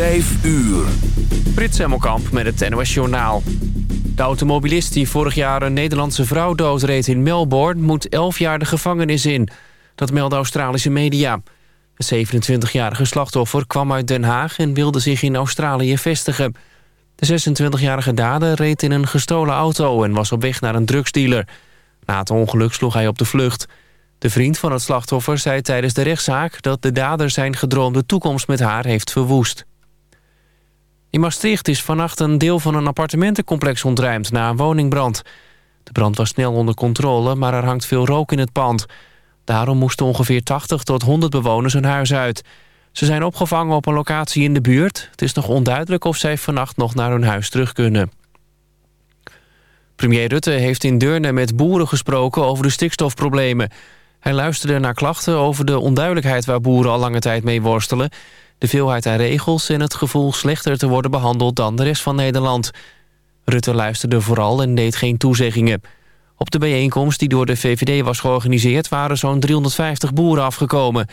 5 uur. Frits Hemmelkamp met het NOS Journaal. De automobilist die vorig jaar een Nederlandse vrouw doodreed in Melbourne... moet 11 jaar de gevangenis in. Dat melden Australische media. Het 27-jarige slachtoffer kwam uit Den Haag... en wilde zich in Australië vestigen. De 26-jarige dader reed in een gestolen auto... en was op weg naar een drugsdealer. Na het ongeluk sloeg hij op de vlucht. De vriend van het slachtoffer zei tijdens de rechtszaak... dat de dader zijn gedroomde toekomst met haar heeft verwoest. In Maastricht is vannacht een deel van een appartementencomplex ontruimd na een woningbrand. De brand was snel onder controle, maar er hangt veel rook in het pand. Daarom moesten ongeveer 80 tot 100 bewoners hun huis uit. Ze zijn opgevangen op een locatie in de buurt. Het is nog onduidelijk of zij vannacht nog naar hun huis terug kunnen. Premier Rutte heeft in Deurne met boeren gesproken over de stikstofproblemen. Hij luisterde naar klachten over de onduidelijkheid waar boeren al lange tijd mee worstelen de veelheid aan regels en het gevoel slechter te worden behandeld dan de rest van Nederland. Rutte luisterde vooral en deed geen toezeggingen. Op de bijeenkomst die door de VVD was georganiseerd... waren zo'n 350 boeren afgekomen.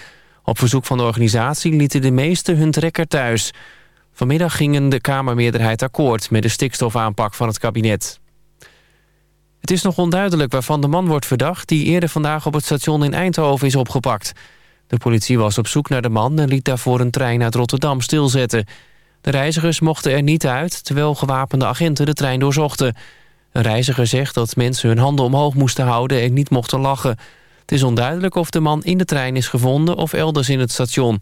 Op verzoek van de organisatie lieten de meesten hun trekker thuis. Vanmiddag gingen de Kamermeerderheid akkoord... met de stikstofaanpak van het kabinet. Het is nog onduidelijk waarvan de man wordt verdacht... die eerder vandaag op het station in Eindhoven is opgepakt... De politie was op zoek naar de man en liet daarvoor een trein uit Rotterdam stilzetten. De reizigers mochten er niet uit, terwijl gewapende agenten de trein doorzochten. Een reiziger zegt dat mensen hun handen omhoog moesten houden en niet mochten lachen. Het is onduidelijk of de man in de trein is gevonden of elders in het station.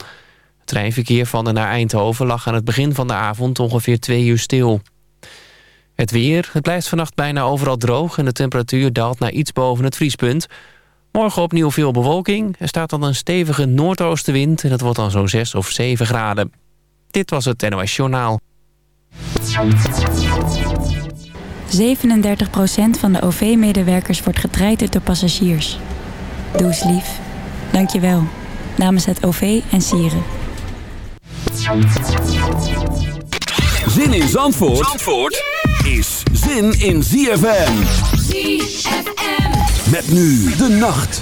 Het treinverkeer van en naar Eindhoven lag aan het begin van de avond ongeveer twee uur stil. Het weer, het blijft vannacht bijna overal droog en de temperatuur daalt naar iets boven het vriespunt. Morgen opnieuw veel bewolking. Er staat dan een stevige noordoostenwind... en het wordt dan zo'n 6 of 7 graden. Dit was het NOS Journaal. 37% van de OV-medewerkers wordt getraind door passagiers. Doe eens lief. Dank je wel. Namens het OV en Sieren. Zin in Zandvoort, Zandvoort is zin in ZFM. ZFM. Met nu de nacht.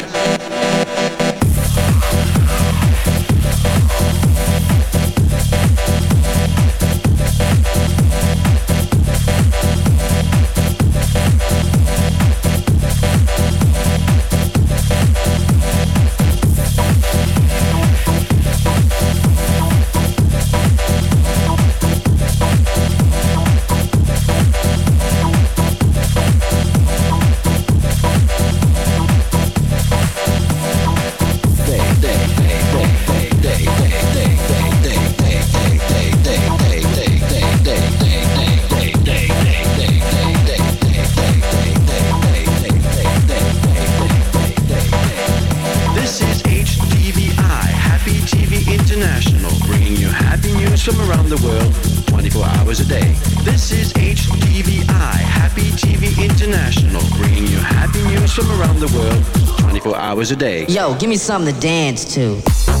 from around the world, 24 hours a day. This is HTVI, Happy TV International, bringing you happy news from around the world, 24 hours a day. Yo, give me something to dance to.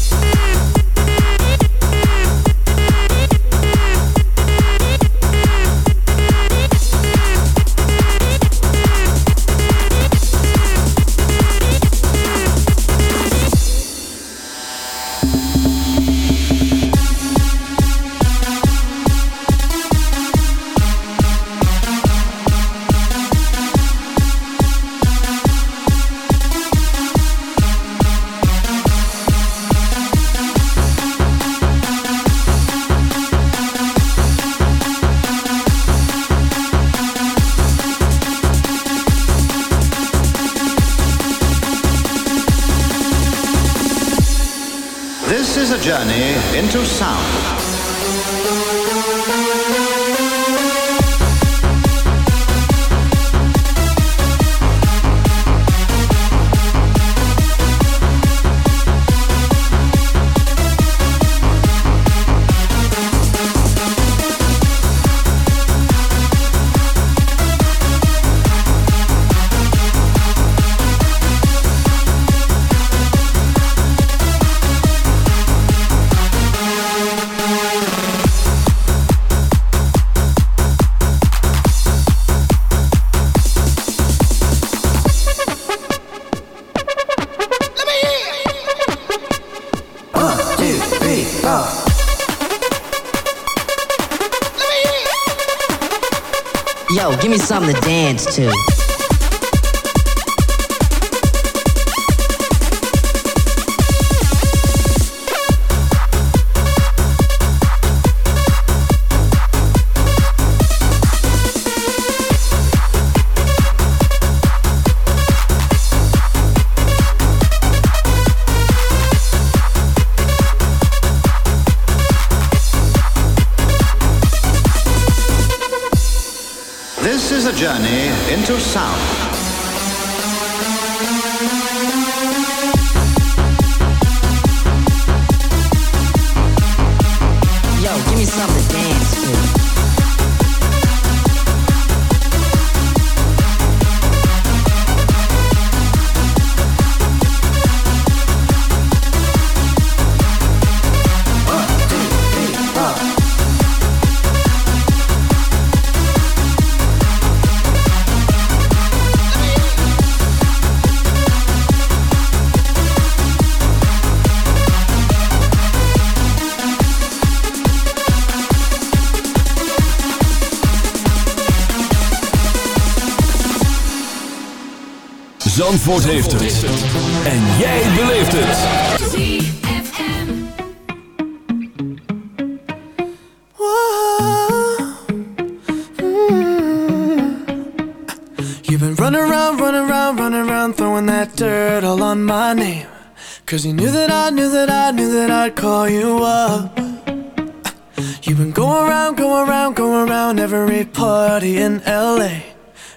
too. seu sal. Zandvoort heeft het. En jij beleeft het. You've been running around, running around, running around, throwing that dirt all on my name. Cause you knew that I, knew that I, knew that I'd call you up. You've been going around, going around, going around every party in L.A.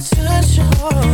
touch your heart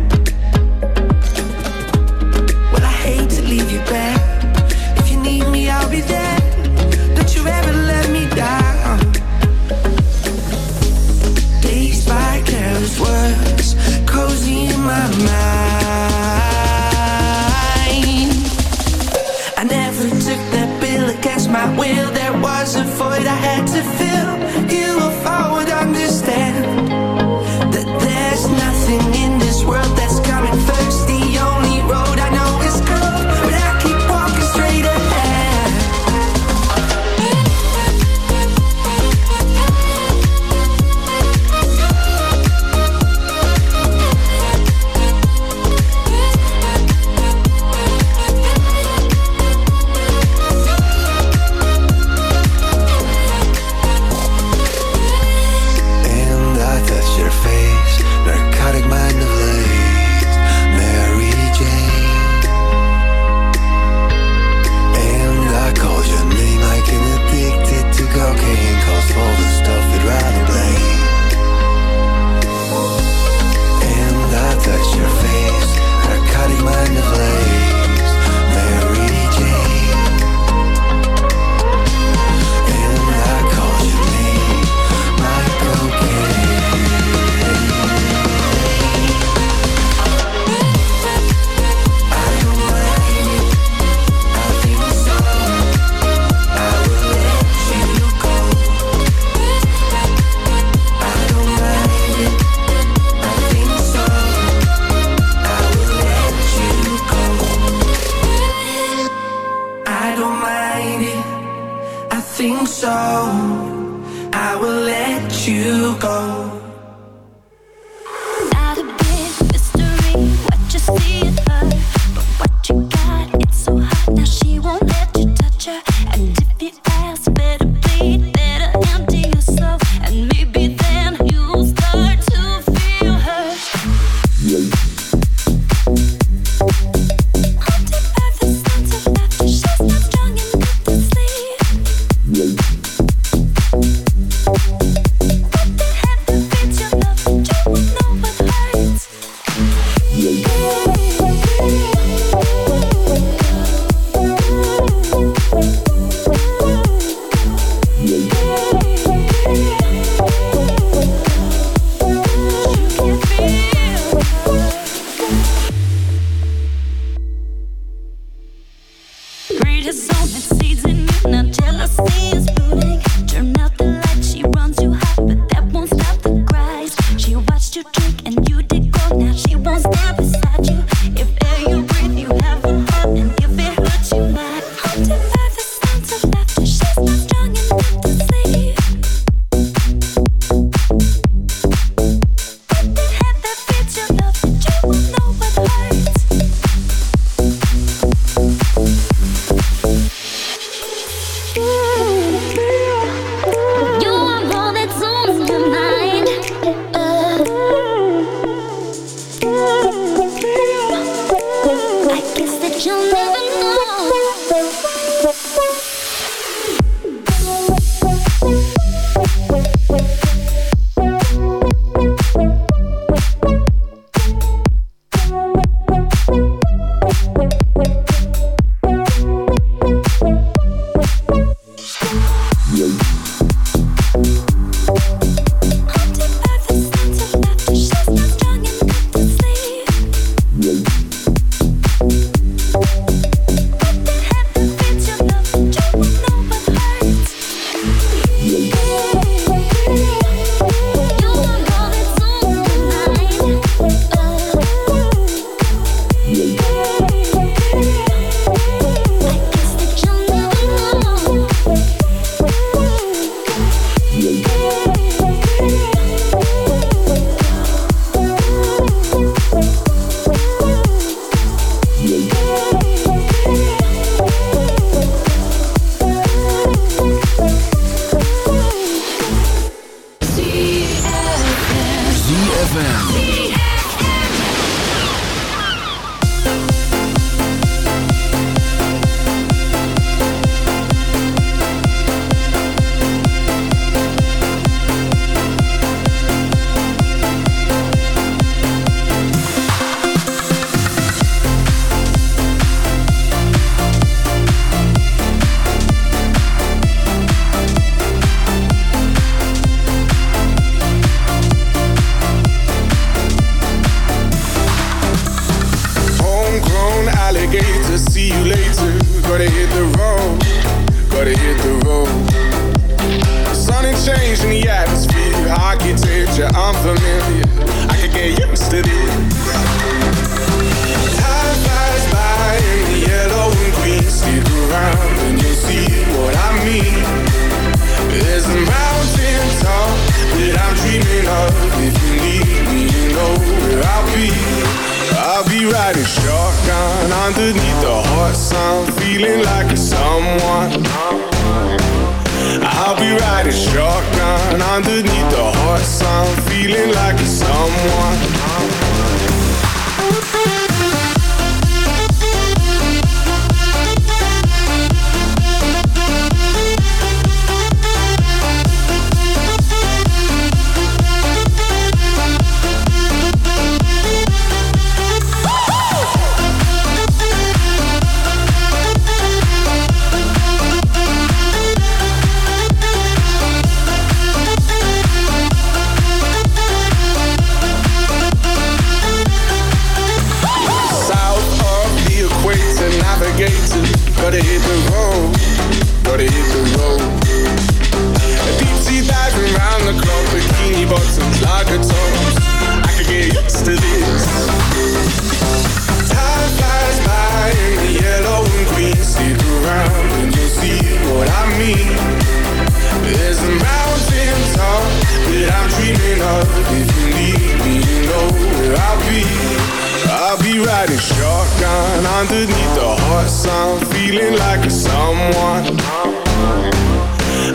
underneath the heart sound, feeling like a someone.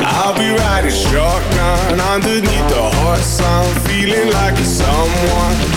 I'll be riding shotgun underneath the heart sound, feeling like a someone.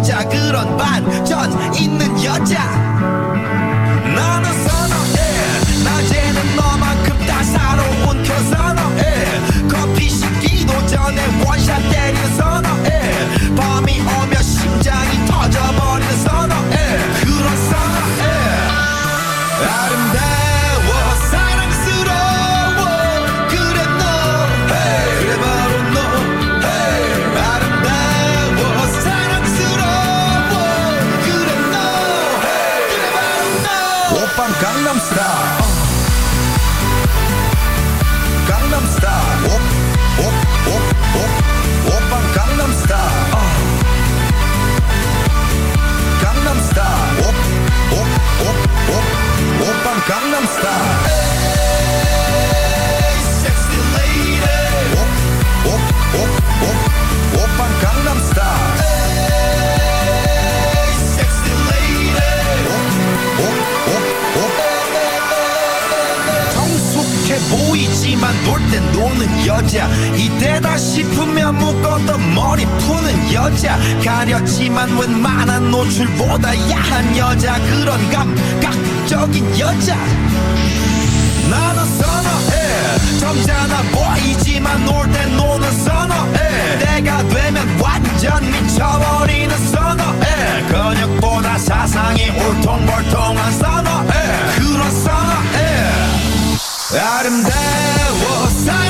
家根。 여자 나는 선어해 점잖아 보이지만 놀 땐 노는 선어해 때가 되면 완전 미쳐버리는 선어해 근육보다 사상이 울퉁불퉁한 선어해 그런 선어해 아름다워 사랑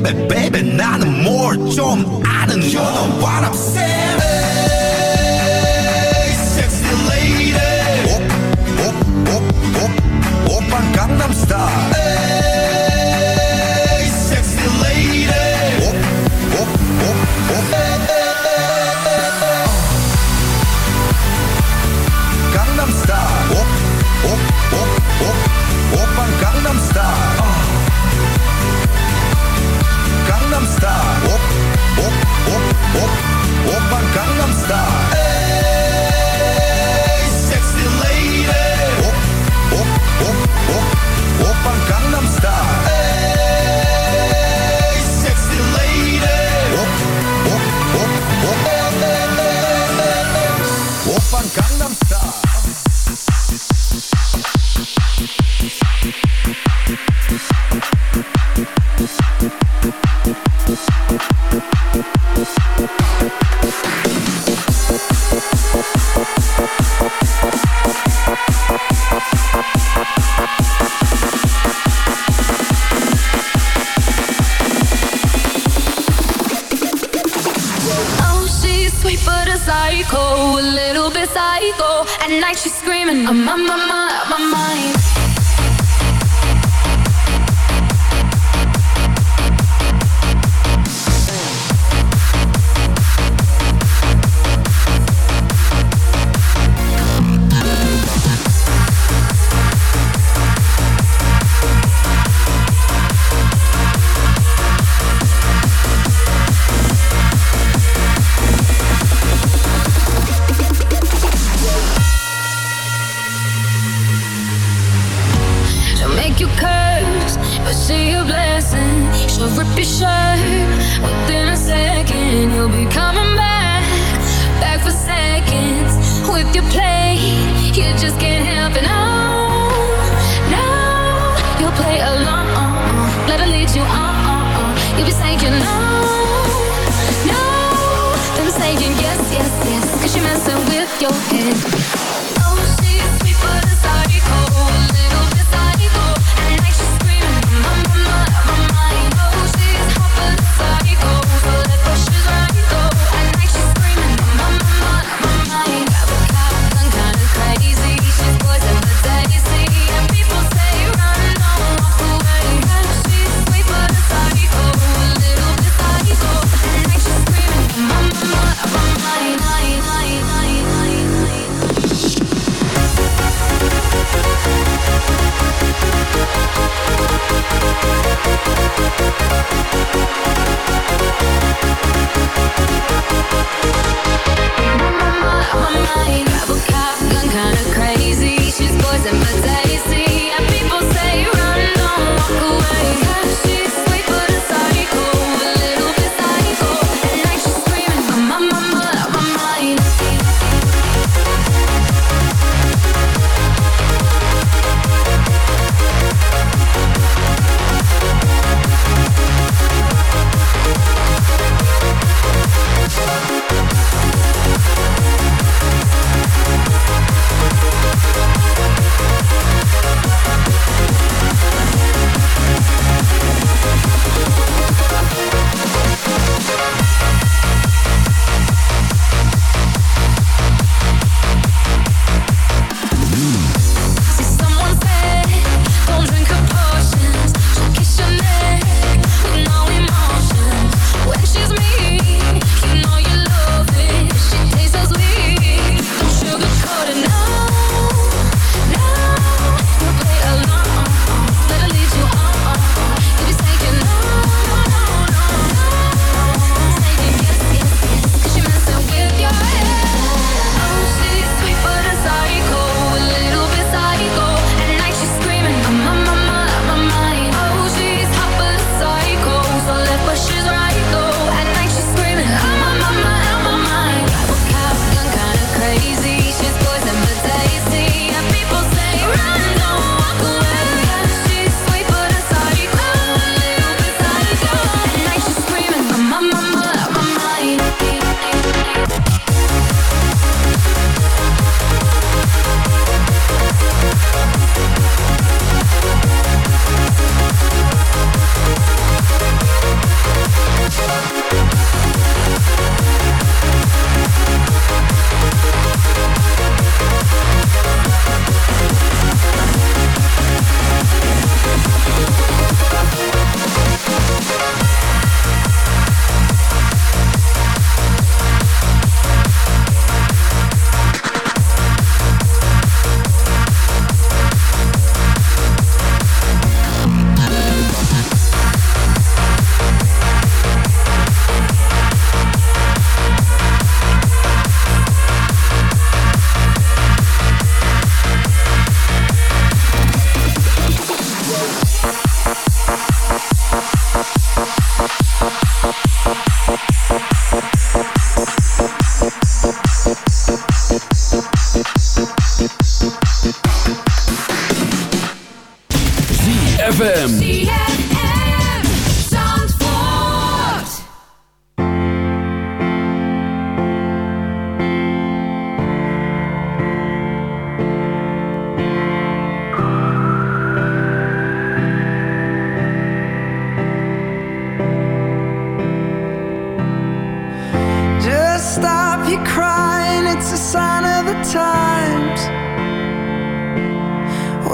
baby, baby, not no more. I 아는 you know what I'm saying.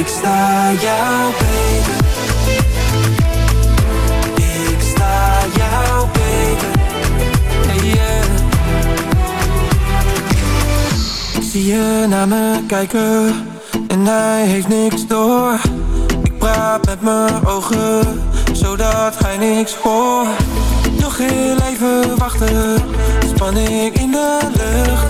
Ik sta jou beter. Ik sta jou beter. Hey, yeah. Ik zie je naar me kijken en hij heeft niks door. Ik praat met mijn ogen, zodat hij niks hoort. Nog heel even wachten, spanning in de lucht.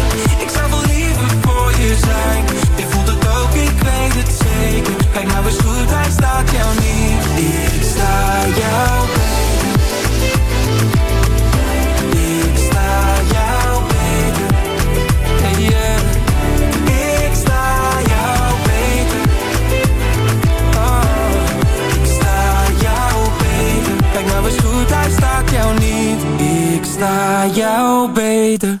Ik zou wel liever voor je zijn. Je voelt het ook, ik weet het zeker. Kijk nou eens goed, hij staat jou niet. Ik sta jou beter. Ik sta jou beter. Hey, yeah. Ik sta jou beter. Oh, ik sta jou beter. Kijk nou eens goed, hij staat jou niet. Ik sta jou beter.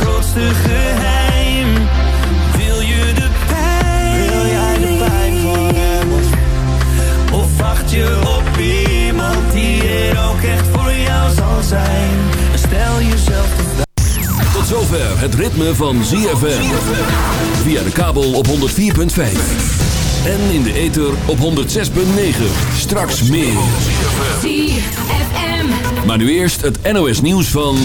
Grootste geheim? Wil je de pijn? Wil jij de pijn van hem? Of wacht je op iemand die er ook echt voor jou zal zijn? Stel jezelf de vraag. Tot zover het ritme van ZFM. Via de kabel op 104.5. En in de ether op 106.9. Straks meer. ZFM. Maar nu eerst het NOS nieuws van...